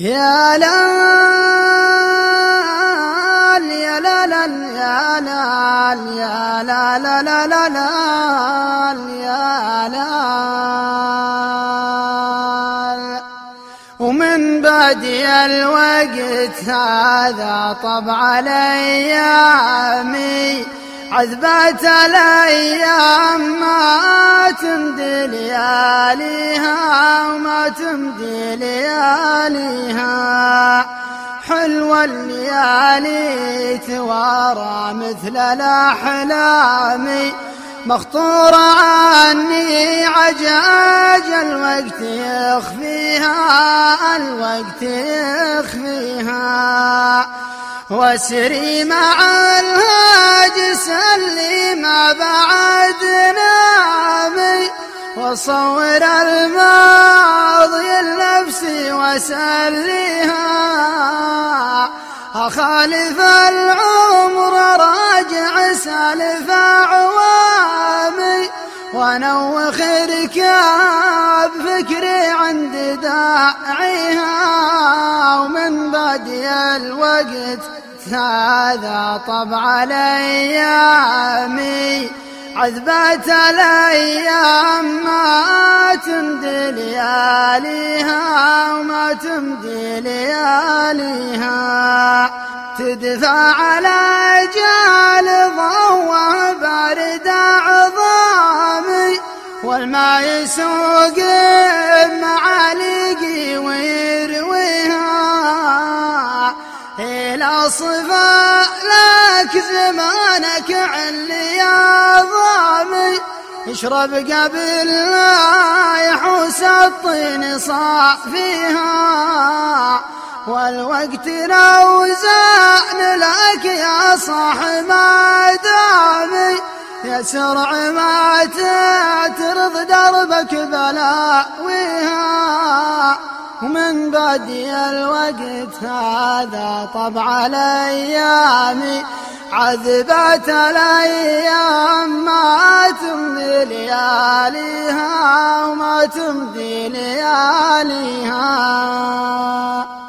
يا لا يا لا لا يا لا يا لا لا لا لا يا لا. ومن بعد الوقت هذا طبع الأيام عذبات الأيام ما تمدي لياليها وما تمدي لياليها. حلوة الليالي توارى مثل الأحلام. مخطورة عني عجاج الوقت يخفيها الوقت يخفيها. وأسري مع الهاجس وصور الماضي النفسي وسليها أخالف العمر راجع سالف عوامي. ونوخ ركاب فكري عند داعيها. ومن بدي الوقت هذا طبع الأيام عذبات الأيام لياليها وما تمدي لياليها تدفع على جال ضوء بارد عظامي والما يسوق معاليقي ويرويها. إلى صفا لك زمانك علي يا ضامي أشرب قبل لا يحوس الطين صافيها والوقت لو زان لك يا صاحب دامي يا سرع ما تعترض دربك بلاويها. ومن بدي الوقت هذا طبع الأيام عذبت الأيام. ما لياليها وما تمضي لياليها